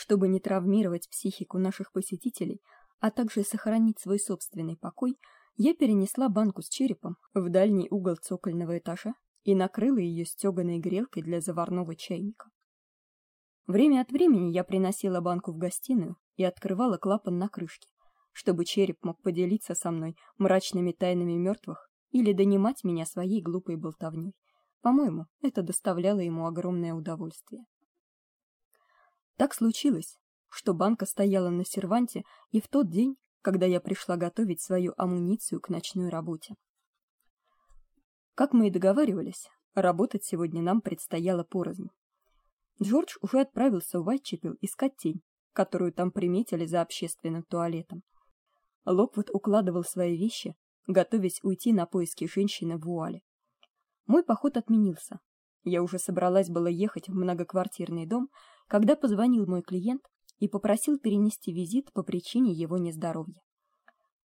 Чтобы не травмировать психику наших посетителей, а также сохранить свой собственный покой, я перенесла банку с черепом в дальний угол цокольного этажа и накрыла ее стёганой грелкой для заварного чайника. Время от времени я приносила банку в гостиную и открывала клапан на крышке, чтобы череп мог поделиться со мной мрачными тайнами мертвых или донимать меня своей глупой болтовней. По-моему, это доставляло ему огромное удовольствие. Так случилось, что банка стояла на серванте и в тот день, когда я пришла готовить свою амуницию к ночной работе. Как мы и договаривались, работать сегодня нам предстояло порознь. Джордж уже отправился в Уайтчепел искать тень, которую там приметили за общественным туалетом. Локвуд укладывал свои вещи, готовясь уйти на поиски женщины в вуале. Мой поход отменился. Я уже собралась было ехать в многоквартирный дом, когда позвонил мой клиент и попросил перенести визит по причине его нездоровья.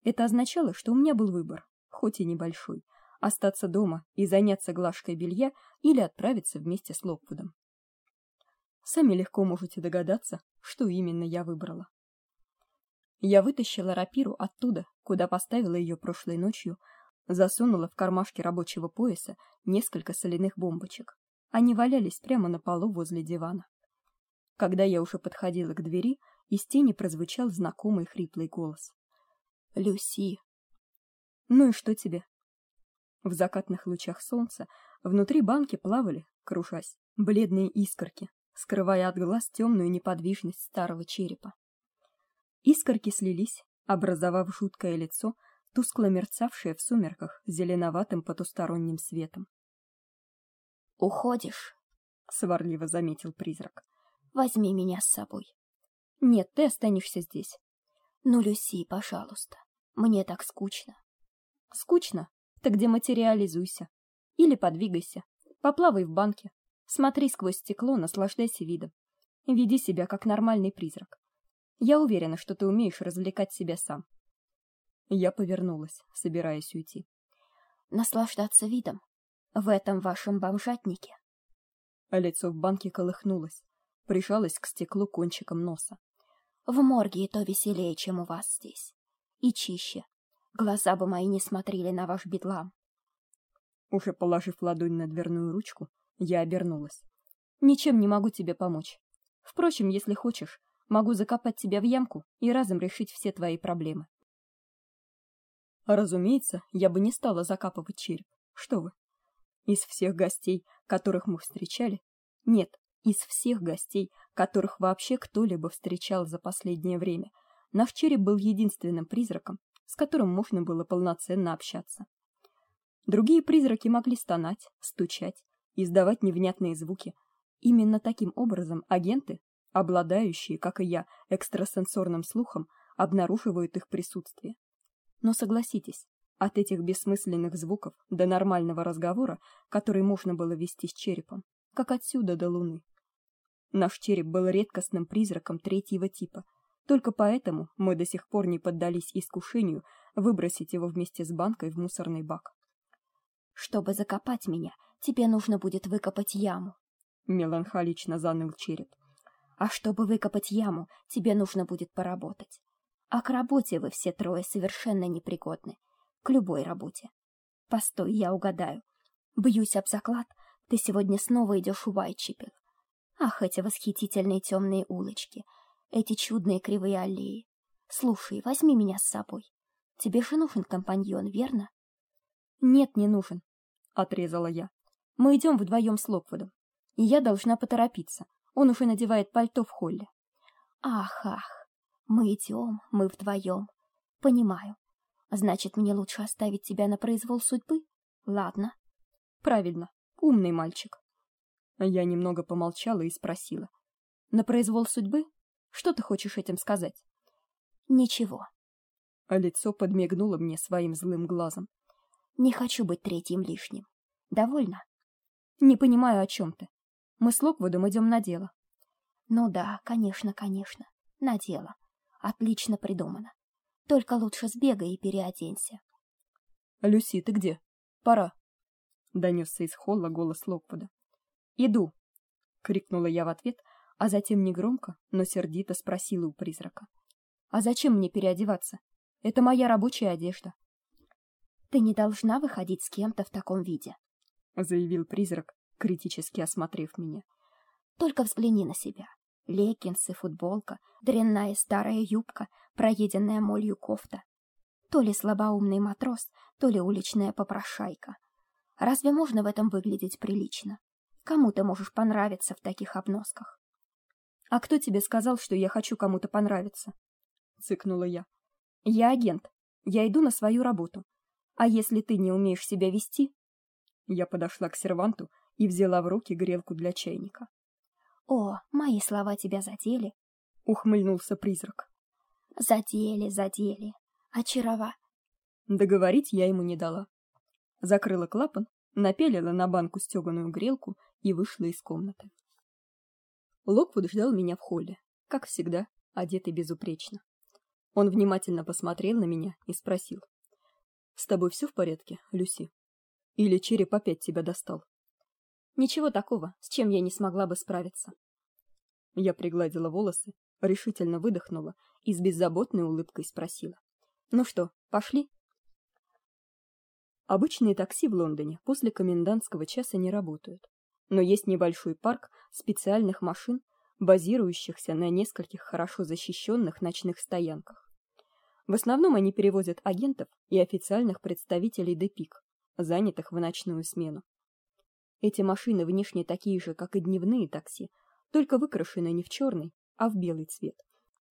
Это означало, что у меня был выбор, хоть и небольшой: остаться дома и заняться глажкой белья или отправиться вместе с Локвудом. Сами легко можете догадаться, что именно я выбрала. Я вытащила рапиру оттуда, куда поставила ее прошлой ночью, засунула в кармашки рабочего пояса несколько соляных бомбочек. Они валялись прямо на полу возле дивана. Когда я уже подходила к двери, из тени прозвучал знакомый хриплый голос. Люси. Ну и что тебе? В закатных лучах солнца внутри банки плавали, кружась, бледные искорки, скрывая от глаз темную неподвижность старого черепа. Искорки слились, образовав жуткое лицо, тускло мерцавшее в сумерках зеленоватым потусторонним светом. Уходишь, сварливо заметил призрак. Возьми меня с собой. Нет, ты останешься здесь. Ну, Люси, пожалуйста. Мне так скучно. Скучно? Так дематериализуйся или подвигайся. Поплавай в банке. Смотри сквозь стекло, наслаждайся видом. Веди себя как нормальный призрак. Я уверена, что ты умеешь развлекать себя сам. Я повернулась, собираясь уйти. Наслаждаться видом в этом вашем бомжатнике. А лицо в банке колыхнулось прижалась к стеклу кончиком носа. В морге то веселее, чем у вас здесь. И чище. Глаза бы мои не смотрели на ваш бедлам. Уже положив ладонь на дверную ручку, я обернулась. Ничем не могу тебе помочь. Впрочем, если хочешь, могу закопать тебя в ямку и разом решить все твои проблемы. Разумеется, я бы не стала закапывать череп. Что вы? Из всех гостей, которых мы встречали, нет, из всех гостей, которых вообще кто-либо встречал за последнее время, наш череп был единственным призраком, с которым можно было полноценно общаться. Другие призраки могли стонать, стучать, издавать невнятные звуки. Именно таким образом агенты, обладающие, как и я, экстрасенсорным слухом, обнаруживают их присутствие. Но согласитесь, от этих бессмысленных звуков до нормального разговора, который можно было вести с черепом, как отсюда до Луны, Наш череп был редкостным призраком третьего типа. Только поэтому мы до сих пор не поддались искушению выбросить его вместе с банкой в мусорный бак. Чтобы закопать меня, тебе нужно будет выкопать яму, меланхолично заныл череп. А чтобы выкопать яму, тебе нужно будет поработать. А к работе вы все трое совершенно непригодны. К любой работе. Постой, я угадаю. Бьюсь об заклад, ты сегодня снова идешь в Уайтчепел. Ах, эти восхитительные темные улочки, эти чудные кривые аллеи. Слушай, возьми меня с собой. Тебе же нужен компаньон, верно? Нет, не нужен, отрезала я. Мы идем вдвоем с Локвудом, и я должна поторопиться. Он уже надевает пальто в холле. Ах, ах. Мы идем, мы вдвоем. Понимаю. Значит, мне лучше оставить тебя на произвол судьбы? Ладно. Правильно. Умный мальчик. Я немного помолчала и спросила: "На произвол судьбы? Что ты хочешь этим сказать?" "Ничего". А лицо подмигнуло мне своим злым глазом. "Не хочу быть третьим лишним. Довольно?" "Не понимаю, о чем ты. Мы с Локвудом идем на дело". "Ну да, конечно, конечно. На дело. Отлично придумано. Только лучше сбегай и переоденься". "Люси, ты где? Пора." Донесся из холла голос Локвуда. "Иду", крикнула я в ответ, а затем негромко, но сердито спросила у призрака: "А зачем мне переодеваться? Это моя рабочая одежда". "Ты не должна выходить с кем-то в таком виде", заявил призрак, критически осмотрев меня. "Только взгляни на себя. Леггинсы, футболка, дрянная старая юбка, проеденная молью кофта. То ли слабоумный матрос, то ли уличная попрошайка. Разве можно в этом выглядеть прилично? Кому ты можешь понравиться в таких обносках? А кто тебе сказал, что я хочу кому-то понравиться? цыкнула я. Я агент. Я иду на свою работу. А если ты не умеешь себя вести? Я подошла к серванту и взяла в руки грелку для чайника. О, мои слова тебя задели, ухмыльнулся призрак. Задели, задели. Очарова. Договорить я ему не дала. Закрыла клапан, напелила на банку стёганую грелку и вышла из комнаты. Локвуд ждал меня в холле, как всегда, одетый безупречно. Он внимательно посмотрел на меня и спросил: "С тобой все в порядке, Люси? Или череп опять тебя достал?" "Ничего такого, с чем я не смогла бы справиться". Я пригладила волосы, решительно выдохнула и с беззаботной улыбкой спросила: "Ну что, пошли?" Обычные такси в Лондоне после комендантского часа не работают но есть небольшой парк специальных машин, базирующихся на нескольких хорошо защищенных ночных стоянках. В основном они перевозят агентов и официальных представителей ДПИК, занятых в ночную смену. Эти машины внешне такие же, как и дневные такси, только выкрашены не в черный, а в белый цвет.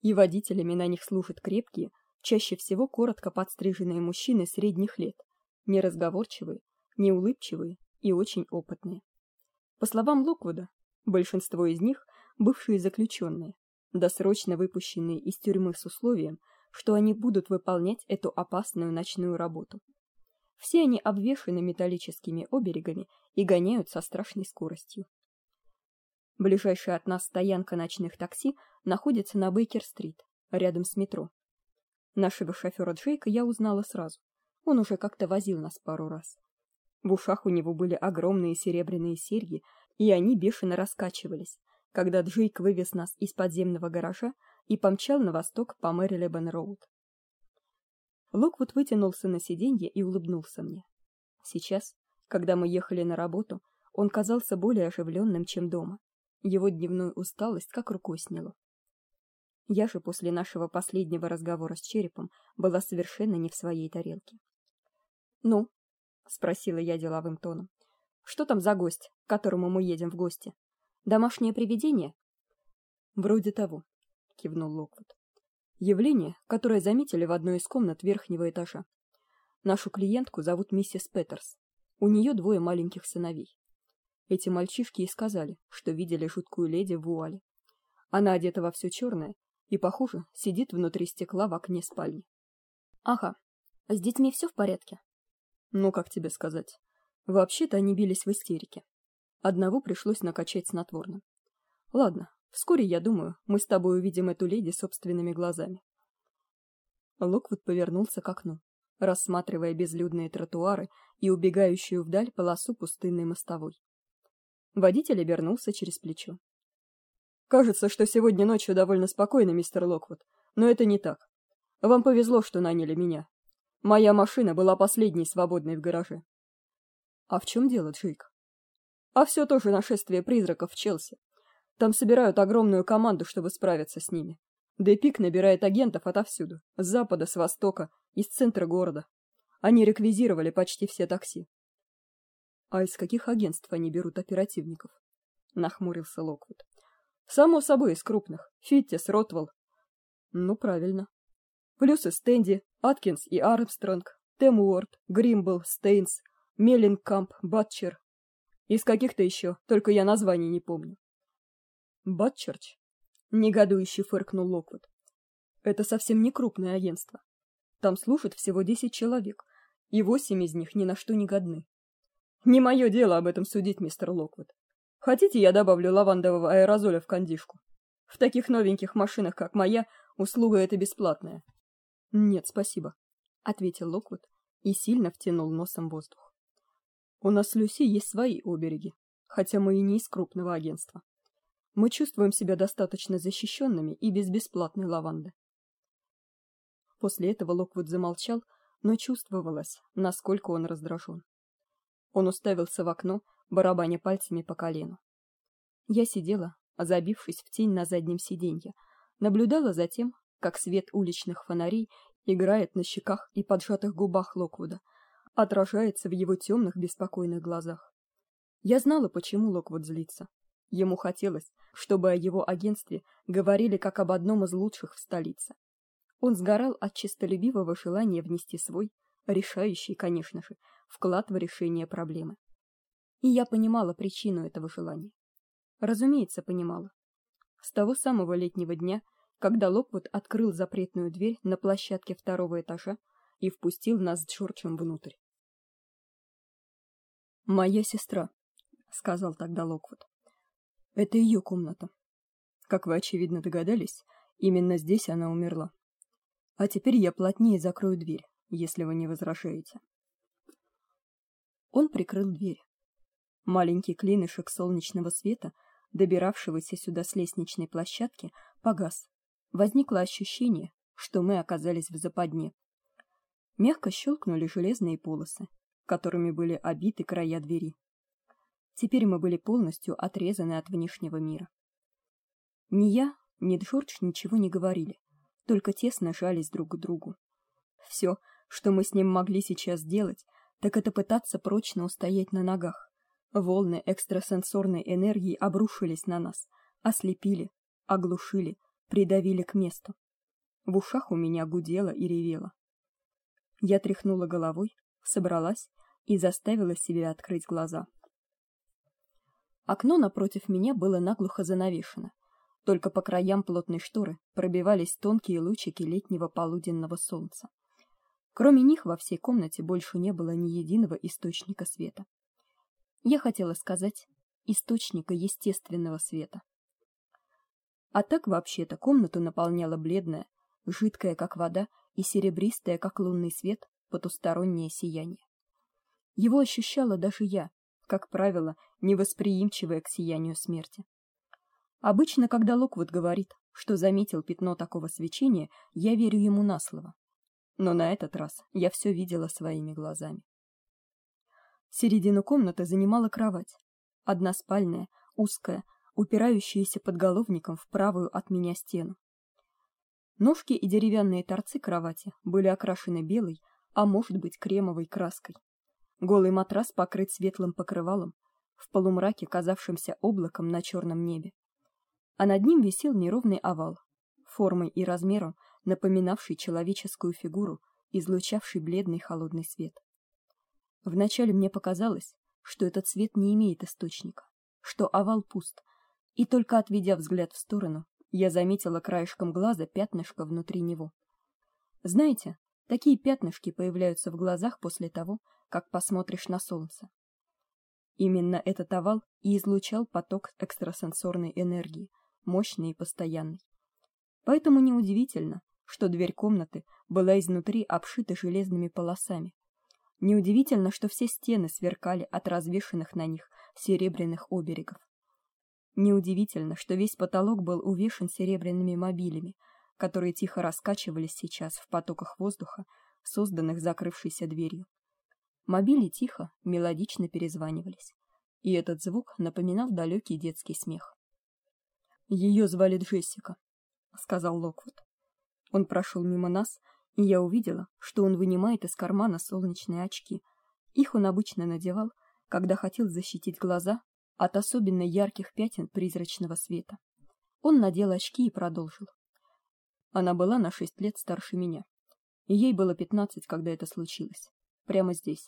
И водителями на них служат крепкие, чаще всего коротко подстриженные мужчины средних лет, неразговорчивые, неулыбчивые и очень опытные. По словам Локвуда, большинство из них бывшие заключенные, досрочно выпущенные из тюрьмы с условием, что они будут выполнять эту опасную ночную работу. Все они обвешаны металлическими оберегами и гоняют со страшной скоростью. Ближайшая от нас стоянка ночных такси находится на Бейкер-стрит, рядом с метро. Нашего шофера Джейка я узнала сразу. Он уже как-то возил нас пару раз. В ушах у него были огромные серебряные серьги, и они бешено раскачивались, когда Джейк вывез нас из подземного гаража и помчал на восток по Мэрилебен-роуд. Локвуд вытянулся на сиденье и улыбнулся мне. Сейчас, когда мы ехали на работу, он казался более оживленным, чем дома. Его дневную усталость как рукой сняло. Я же после нашего последнего разговора с черепом была совершенно не в своей тарелке. Ну, спросила я деловым тоном. Что там за гость, к которому мы едем в гости? Домашнее привидение? Вроде того, кивнул Локвуд. Явление, которое заметили в одной из комнат верхнего этажа. Нашу клиентку зовут миссис Петерс. У нее двое маленьких сыновей. Эти мальчишки и сказали, что видели жуткую леди в вуале. Она одета во все черное и, похоже, сидит внутри стекла в окне спальни. Ага. С детьми все в порядке? Ну, как тебе сказать? Вообще-то они бились в истерике. Одного пришлось накачать снотворным. Ладно, вскоре, я думаю, мы с тобой увидим эту леди собственными глазами. Локвуд повернулся к окну, рассматривая безлюдные тротуары и убегающую вдаль полосу пустынной мостовой. Водитель обернулся через плечо. Кажется, что сегодня ночью довольно спокойно, мистер Локвуд, но это не так. Вам повезло, что наняли меня. Моя машина была последней свободной в гараже. А в чем дело, Джейк? А все то же нашествие призраков в Челси. Там собирают огромную команду, чтобы справиться с ними. Депик набирает агентов отовсюду, с запада, с востока, из центра города. Они реквизировали почти все такси. А из каких агентств они берут оперативников? нахмурился Локвуд. Само собой, из крупных. Фиттис, Ротвелл. Ну, правильно. Плюс и Стэнди, Аткинс и Армстронг, Темуорд, Гримбл, Стейнс, Меллинкамп, Батчер. Из каких-то еще, только я названий не помню. Батчерч? Негодующе фыркнул Локвуд. Это совсем не крупное агентство. Там служат всего десять человек, и восемь из них ни на что не годны. Не мое дело об этом судить, мистер Локвуд. Хотите, я добавлю лавандового аэрозоля в кондишку? В таких новеньких машинах, как моя, услуга эта бесплатная. Нет, спасибо, ответил Локвуд и сильно втянул носом воздух. У нас Люси есть свои обереги, хотя мы и не из крупного агентства. Мы чувствуем себя достаточно защищенными и без бесплатной лаванды. После этого Локвуд замолчал, но чувствовалось, насколько он раздражен. Он уставился в окно, барабаня пальцами по колену. Я сидела, забившись в тень на заднем сиденье, наблюдала за тем, как свет уличных фонарей играет на щеках и поджатых губах Локвуда, отражается в его темных беспокойных глазах. Я знала, почему Локвуд злится. Ему хотелось, чтобы о его агентстве говорили как об одном из лучших в столице. Он сгорал от честолюбивого желания внести свой, решающий, конечно же, вклад в решение проблемы. И я понимала причину этого желания. Разумеется, понимала. С того самого летнего дня, когда Локвуд открыл запретную дверь на площадке второго этажа и впустил нас с Джорджем внутрь. Моя сестра, сказал тогда Локвуд. Это ее комната. Как вы очевидно догадались, именно здесь она умерла. А теперь я плотнее закрою дверь, если вы не возражаете. Он прикрыл дверь. Маленький клинышек солнечного света, добиравшегося сюда с лестничной площадки, погас. Возникло ощущение, что мы оказались в западне. Мягко щелкнули железные полосы, которыми были обиты края двери. Теперь мы были полностью отрезаны от внешнего мира. Ни я, ни Джордж ничего не говорили только тесно жались друг к другу. Все, что мы с ним могли сейчас сделать, так это пытаться прочно устоять на ногах. Волны экстрасенсорной энергии обрушились на нас, ослепили, оглушили, придавили к месту. В ушах у меня гудело и ревело. Я тряхнула головой, собралась и заставила себя открыть глаза. Окно напротив меня было наглухо занавешено. Только по краям плотной шторы пробивались тонкие лучики летнего полуденного солнца. Кроме них во всей комнате больше не было ни единого источника света. Я хотела сказать источника естественного света. А так вообще-то комнату наполняла бледная, жидкая как вода и серебристая как лунный свет потустороннее сияние. Его ощущала даже я, как правило, невосприимчивая к сиянию смерти. Обычно, когда Локвуд говорит, что заметил пятно такого свечения, я верю ему на слово. Но на этот раз я все видела своими глазами. Середину комнаты занимала кровать, односпальная, узкая, упирающаяся подголовником в правую от меня стену. Ножки и деревянные торцы кровати были окрашены белой, а может быть, кремовой краской. Голый матрас покрыт светлым покрывалом, в полумраке казавшимся облаком на черном небе а над ним висел неровный овал, формой и размером напоминавший человеческую фигуру, излучавший бледный холодный свет. Вначале мне показалось, что этот свет не имеет источника, что овал пуст, и только отведя взгляд в сторону, я заметила краешком глаза пятнышко внутри него. Знаете, такие пятнышки появляются в глазах после того, как посмотришь на солнце. Именно этот овал и излучал поток экстрасенсорной энергии, мощный и постоянный. Поэтому неудивительно, что дверь комнаты была изнутри обшита железными полосами. Неудивительно, что все стены сверкали от развешанных на них серебряных оберегов. Неудивительно, что весь потолок был увешан серебряными мобилями, которые тихо раскачивались сейчас в потоках воздуха, созданных закрывшейся дверью. Мобили тихо, мелодично перезванивались, и этот звук напоминал далекий детский смех. Ее звали Джессика, сказал Локвуд. Он прошел мимо нас, и я увидела, что он вынимает из кармана солнечные очки. Их он обычно надевал, когда хотел защитить глаза от особенно ярких пятен призрачного света. Он надел очки и продолжил. Она была на шесть лет старше меня. Ей было пятнадцать, когда это случилось. Прямо здесь.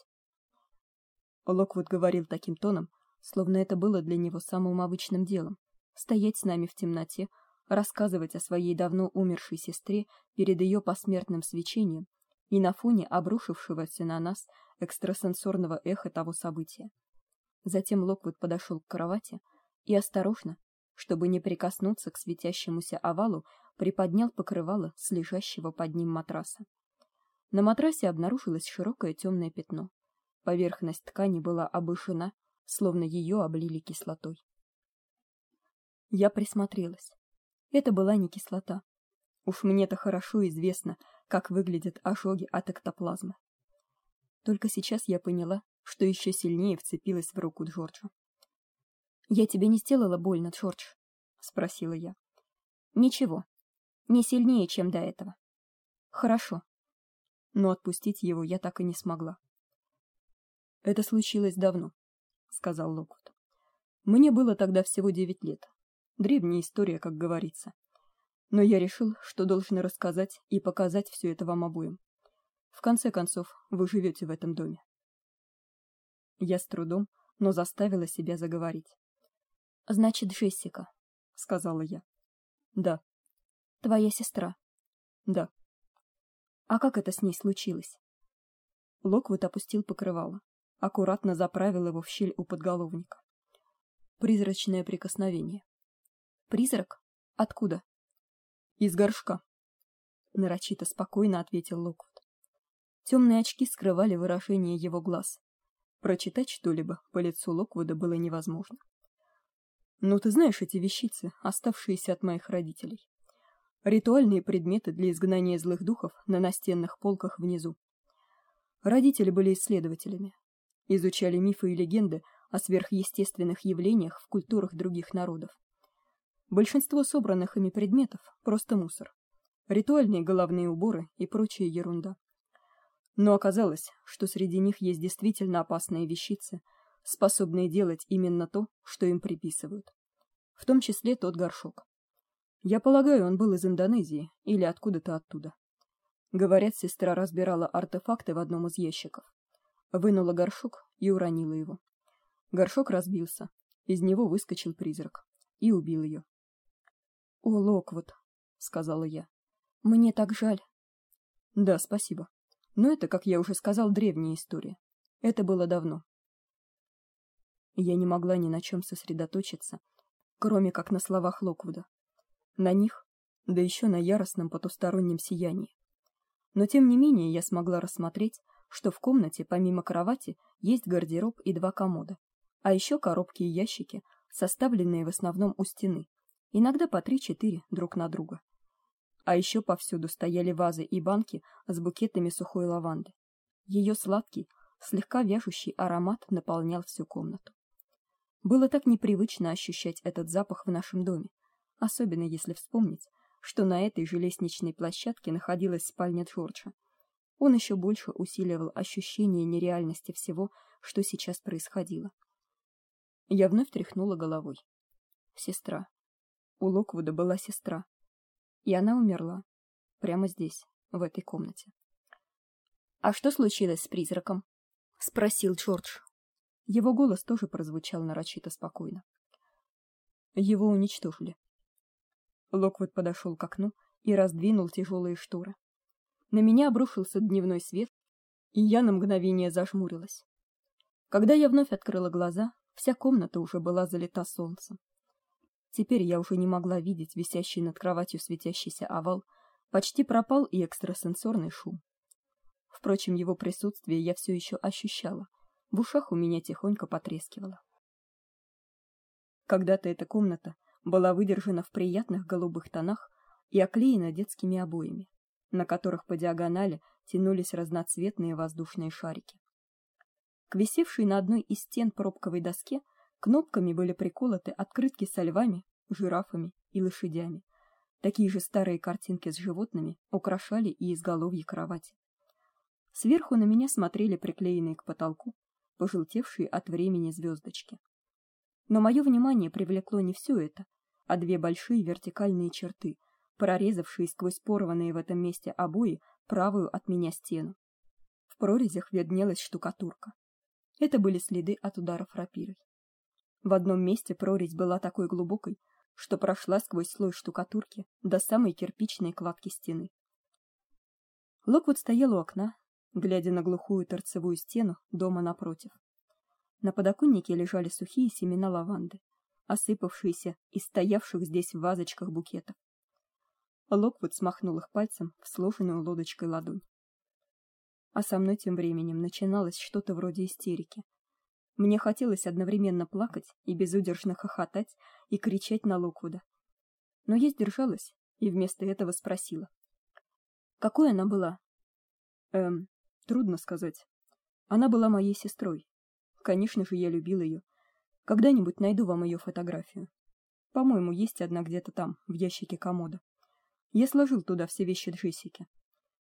Локвуд говорил таким тоном, словно это было для него самым обычным делом стоять с нами в темноте, рассказывать о своей давно умершей сестре перед ее посмертным свечением и на фоне обрушившегося на нас экстрасенсорного эха того события. Затем Локвуд подошел к кровати и осторожно, чтобы не прикоснуться к светящемуся овалу, приподнял покрывало с лежащего под ним матраса. На матрасе обнаружилось широкое темное пятно. Поверхность ткани была обышена, словно ее облили кислотой. Я присмотрелась. Это была не кислота. Уж мне-то хорошо известно, как выглядят ожоги от эктоплазмы. Только сейчас я поняла, что еще сильнее вцепилась в руку Джорджа. "Я тебе не сделала больно, Джордж?" спросила я. "Ничего. Не сильнее, чем до этого". "Хорошо". Но отпустить его я так и не смогла. "Это случилось давно", сказал Локвуд. "Мне было тогда всего девять лет. Древняя история, как говорится. Но я решил, что должен рассказать и показать все это вам обоим. В конце концов, вы живете в этом доме. Я с трудом, но заставила себя заговорить. Значит, Джессика, сказала я. Да. Твоя сестра. Да. А как это с ней случилось? Локвуд опустил покрывало, аккуратно заправил его в щель у подголовника. Призрачное прикосновение. Призрак? Откуда? Из горшка. Нарочито спокойно ответил Локвуд. Темные очки скрывали выражение его глаз. Прочитать что-либо по лицу Локвуда было невозможно. Ну ты знаешь эти вещицы, оставшиеся от моих родителей. Ритуальные предметы для изгнания злых духов на настенных полках внизу. Родители были исследователями, изучали мифы и легенды о сверхъестественных явлениях в культурах других народов. Большинство собранных ими предметов просто мусор. Ритуальные головные уборы и прочая ерунда. Но оказалось, что среди них есть действительно опасные вещицы, способные делать именно то, что им приписывают. В том числе тот горшок. Я полагаю, он был из Индонезии или откуда-то оттуда. Говорят, сестра разбирала артефакты в одном из ящиков. Вынула горшок и уронила его. Горшок разбился. Из него выскочил призрак и убил ее. "О, Локвуд", сказала я. "Мне так жаль". "Да, спасибо. Но это, как я уже сказал, древняя история. Это было давно. Я не могла ни на чем сосредоточиться, кроме как на словах Локвуда. На них, да еще на яростном потустороннем сиянии. Но тем не менее я смогла рассмотреть, что в комнате помимо кровати есть гардероб и два комода, а еще коробки и ящики, составленные в основном у стены, иногда по три-четыре друг на друга. А еще повсюду стояли вазы и банки с букетами сухой лаванды. Ее сладкий, слегка вяжущий аромат наполнял всю комнату. Было так непривычно ощущать этот запах в нашем доме, особенно если вспомнить, что на этой же лестничной площадке находилась спальня Джорджа. Он еще больше усиливал ощущение нереальности всего, что сейчас происходило. Я вновь тряхнула головой. Сестра. У Локвуда была сестра, и она умерла прямо здесь, в этой комнате. А что случилось с призраком? спросил Джордж. Его голос тоже прозвучал нарочито спокойно. Его уничтожили. Локвуд подошел к окну и раздвинул тяжелые шторы. На меня обрушился дневной свет, и я на мгновение зажмурилась. Когда я вновь открыла глаза, вся комната уже была залита солнцем. Теперь я уже не могла видеть висящий над кроватью светящийся овал, почти пропал и экстрасенсорный шум. Впрочем, его присутствие я все еще ощущала. В ушах у меня тихонько потрескивало. Когда-то эта комната была выдержана в приятных голубых тонах и оклеена детскими обоями, на которых по диагонали тянулись разноцветные воздушные шарики. К висевшей на одной из стен пробковой доске Кнопками были приколоты открытки со львами, жирафами и лошадями. Такие же старые картинки с животными украшали и изголовье кровати. Сверху на меня смотрели приклеенные к потолку пожелтевшие от времени звездочки. Но мое внимание привлекло не все это, а две большие вертикальные черты, прорезавшие сквозь порванные в этом месте обои правую от меня стену. В прорезях виднелась штукатурка. Это были следы от ударов рапирой. В одном месте прорезь была такой глубокой, что прошла сквозь слой штукатурки до самой кирпичной кладки стены. Локвуд стоял у окна, глядя на глухую торцевую стену дома напротив. На подоконнике лежали сухие семена лаванды, осыпавшиеся из стоявших здесь в вазочках букетов. Локвуд смахнул их пальцем в сложенную лодочкой ладонь. А со мной тем временем начиналось что-то вроде истерики, Мне хотелось одновременно плакать и безудержно хохотать и кричать на Локвуда. Но я сдержалась и вместо этого спросила: "Какой она была?" Эм, трудно сказать. Она была моей сестрой. Конечно же, я любил ее. Когда-нибудь найду вам ее фотографию. По-моему, есть одна где-то там, в ящике комода. Я сложил туда все вещи Джессики.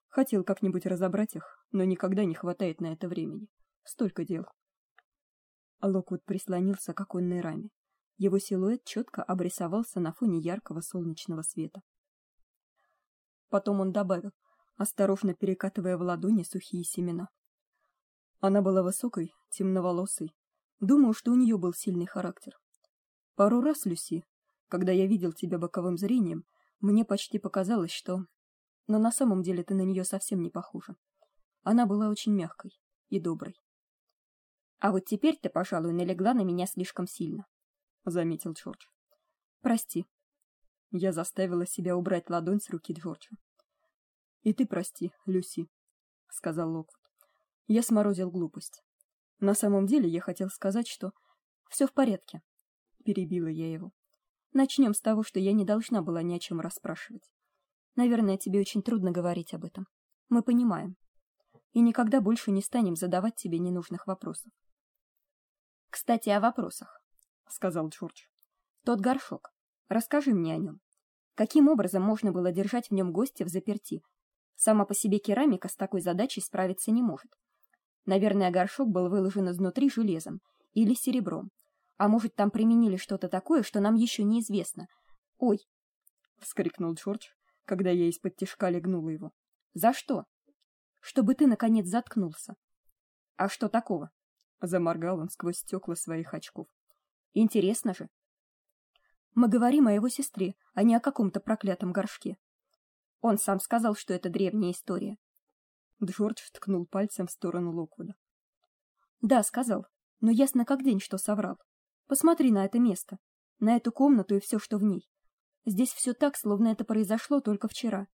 Хотел как-нибудь разобрать их, но никогда не хватает на это времени. Столько дел. Локвуд прислонился к оконной раме. Его силуэт четко обрисовался на фоне яркого солнечного света. Потом он добавил, осторожно перекатывая в ладони сухие семена. Она была высокой, темноволосой. Думаю, что у нее был сильный характер. Пару раз, Люси, когда я видел тебя боковым зрением, мне почти показалось, что но на самом деле ты на нее совсем не похожа. Она была очень мягкой и доброй. А вот теперь ты, пожалуй, налегла на меня слишком сильно, заметил Джордж. Прости. Я заставила себя убрать ладонь с руки Джорджа. И ты прости, Люси, сказал Локвуд. Я сморозил глупость. На самом деле я хотел сказать, что все в порядке. Перебила я его. Начнем с того, что я не должна была ни о чем расспрашивать. Наверное, тебе очень трудно говорить об этом. Мы понимаем. И никогда больше не станем задавать тебе ненужных вопросов. Кстати, о вопросах, сказал Джордж. Тот горшок. Расскажи мне о нем. Каким образом можно было держать в нем гостя в заперти? Сама по себе керамика с такой задачей справиться не может. Наверное, горшок был выложен изнутри железом или серебром. А может, там применили что-то такое, что нам еще неизвестно. Ой, вскрикнул Джордж, когда я из-под тишка легнула его. За что? Чтобы ты наконец заткнулся. А что такого? Заморгал он сквозь стекла своих очков. Интересно же. Мы говорим о его сестре, а не о каком-то проклятом горшке. Он сам сказал, что это древняя история. Джордж ткнул пальцем в сторону Локвуда. Да, сказал, но ясно как день, что соврал. Посмотри на это место, на эту комнату и все, что в ней. Здесь все так, словно это произошло только вчера.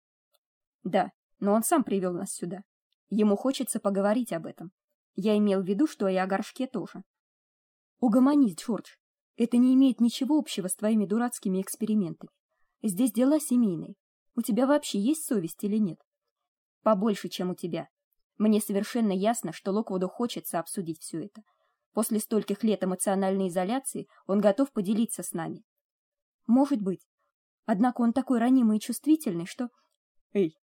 Да, но он сам привел нас сюда. Ему хочется поговорить об этом. Я имел в виду, что и о горшке тоже. Угомонись, Джордж. Это не имеет ничего общего с твоими дурацкими экспериментами. Здесь дела семейные. У тебя вообще есть совесть или нет? Побольше, чем у тебя. Мне совершенно ясно, что Локвуду хочется обсудить все это. После стольких лет эмоциональной изоляции он готов поделиться с нами. Может быть. Однако он такой ранимый и чувствительный, что Эй,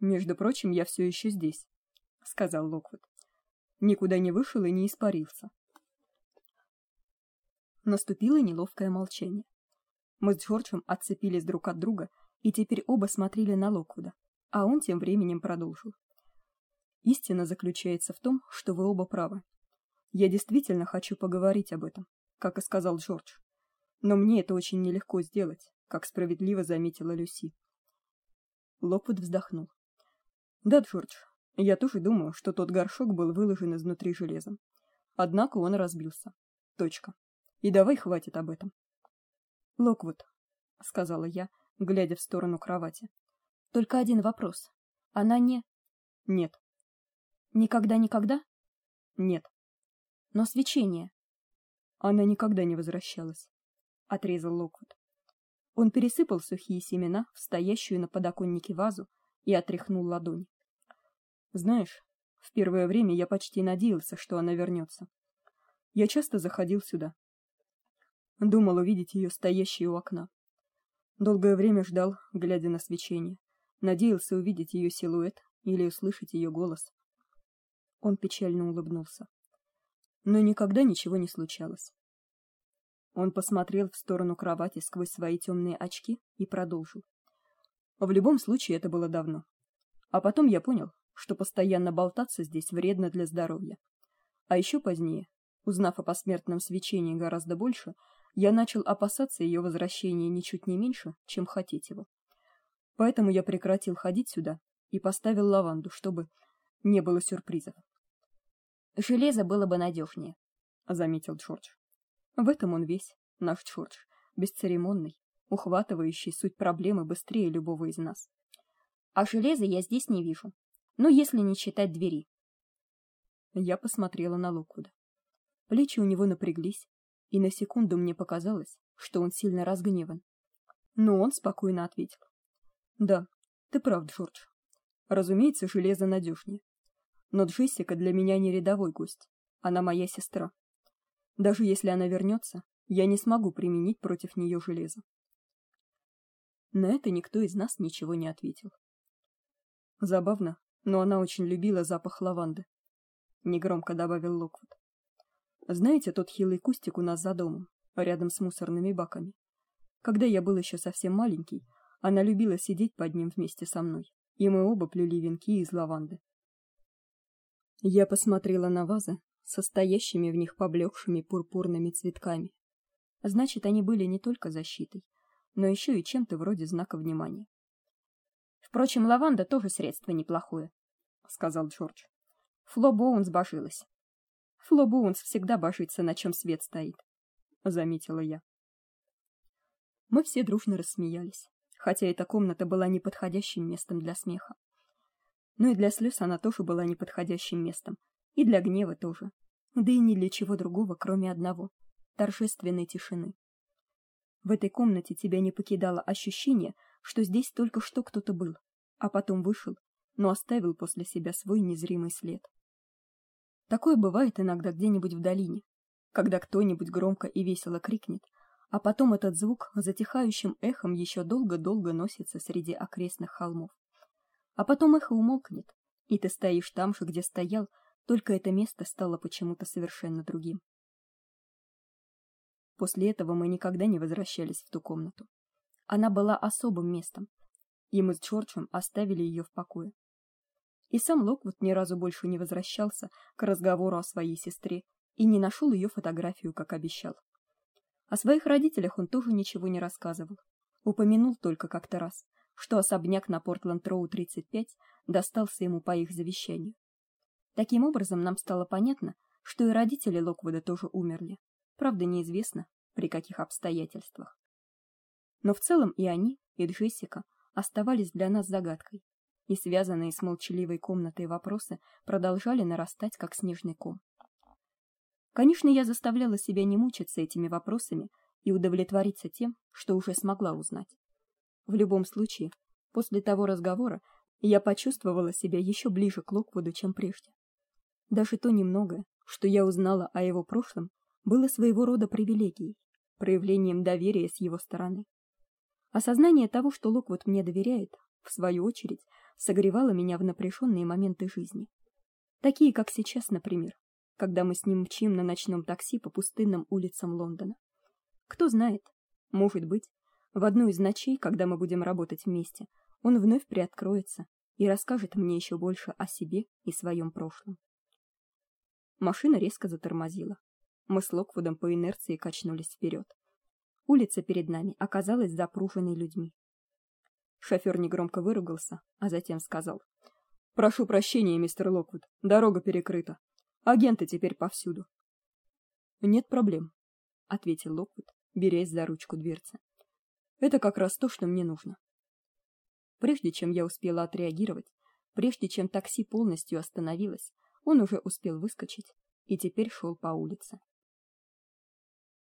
между прочим, я все еще здесь, сказал Локвуд никуда не вышел и не испарился. Наступило неловкое молчание. Мы с Джорджем отцепились друг от друга и теперь оба смотрели на Локвуда, а он тем временем продолжил. Истина заключается в том, что вы оба правы. Я действительно хочу поговорить об этом, как и сказал Джордж. Но мне это очень нелегко сделать, как справедливо заметила Люси. Локвуд вздохнул. Да, Джордж, я тоже думаю, что тот горшок был выложен изнутри железом. Однако он разбился. Точка. И давай хватит об этом. Локвуд, сказала я, глядя в сторону кровати. Только один вопрос. Она не Нет. Никогда никогда? Нет. Но свечение. Она никогда не возвращалась, отрезал Локвуд. Он пересыпал сухие семена в стоящую на подоконнике вазу и отряхнул ладонь. Знаешь, в первое время я почти надеялся, что она вернется. Я часто заходил сюда. Думал увидеть ее стоящей у окна. Долгое время ждал, глядя на свечение. Надеялся увидеть ее силуэт или услышать ее голос. Он печально улыбнулся. Но никогда ничего не случалось. Он посмотрел в сторону кровати сквозь свои темные очки и продолжил. В любом случае это было давно. А потом я понял, что постоянно болтаться здесь вредно для здоровья. А еще позднее, узнав о посмертном свечении гораздо больше, я начал опасаться ее возвращения ничуть не меньше, чем хотеть его. Поэтому я прекратил ходить сюда и поставил лаванду, чтобы не было сюрпризов. Железо было бы надежнее, заметил Джордж. В этом он весь, наш Джордж, бесцеремонный, ухватывающий суть проблемы быстрее любого из нас. А железа я здесь не вижу. Ну, если не считать двери. Я посмотрела на Локвуда. Плечи у него напряглись, и на секунду мне показалось, что он сильно разгневан. Но он спокойно ответил: "Да, ты прав, Джордж. Разумеется, железо надежнее. Но Джессика для меня не рядовой гость, она моя сестра. Даже если она вернется, я не смогу применить против нее железо". На это никто из нас ничего не ответил. Забавно, но она очень любила запах лаванды, негромко добавил Локвуд. Знаете тот хилый кустик у нас за домом, рядом с мусорными баками? Когда я был еще совсем маленький, она любила сидеть под ним вместе со мной, и мы оба плели венки из лаванды. Я посмотрела на вазы, состоящими в них поблекшими пурпурными цветками. Значит, они были не только защитой, но еще и чем-то вроде знака внимания. Впрочем, лаванда тоже средство неплохое, сказал Джордж. Фло Боунс божилась. Фло Боунс всегда божится, на чем свет стоит, заметила я. Мы все дружно рассмеялись, хотя эта комната была неподходящим местом для смеха. Но и для слез она тоже была неподходящим местом, и для гнева тоже. Да и ни для чего другого, кроме одного торжественной тишины. В этой комнате тебя не покидало ощущение, что здесь только что кто-то был, а потом вышел, но оставил после себя свой незримый след. Такое бывает иногда где-нибудь в долине, когда кто-нибудь громко и весело крикнет, а потом этот звук затихающим эхом еще долго-долго носится среди окрестных холмов. А потом эхо умолкнет, и ты стоишь там же, где стоял, только это место стало почему-то совершенно другим. После этого мы никогда не возвращались в ту комнату. Она была особым местом, и мы с Джорджем оставили ее в покое. И сам Локвуд ни разу больше не возвращался к разговору о своей сестре и не нашел ее фотографию, как обещал. О своих родителях он тоже ничего не рассказывал. Упомянул только как-то раз, что особняк на Портленд-Роу 35 достался ему по их завещанию. Таким образом, нам стало понятно, что и родители Локвуда тоже умерли. Правда, неизвестно, при каких обстоятельствах. Но в целом и они, и Джессика оставались для нас загадкой, и связанные с молчаливой комнатой вопросы продолжали нарастать как снежный ком. Конечно, я заставляла себя не мучиться этими вопросами и удовлетвориться тем, что уже смогла узнать. В любом случае, после того разговора я почувствовала себя еще ближе к Локвуду, чем прежде. Даже то немногое, что я узнала о его прошлом, было своего рода привилегией, проявлением доверия с его стороны. Осознание того, что Локвуд мне доверяет, в свою очередь, согревало меня в напряженные моменты жизни. Такие, как сейчас, например, когда мы с ним мчим на ночном такси по пустынным улицам Лондона. Кто знает, может быть, в одну из ночей, когда мы будем работать вместе, он вновь приоткроется и расскажет мне еще больше о себе и своем прошлом. Машина резко затормозила. Мы с Локвудом по инерции качнулись вперед. Улица перед нами оказалась запруженной людьми. Шофёр негромко выругался, а затем сказал: "Прошу прощения, мистер Локвуд, дорога перекрыта. Агенты теперь повсюду". "Нет проблем", ответил Локвуд, берясь за ручку дверцы. "Это как раз то, что мне нужно". Прежде чем я успела отреагировать, прежде чем такси полностью остановилось, он уже успел выскочить и теперь шел по улице.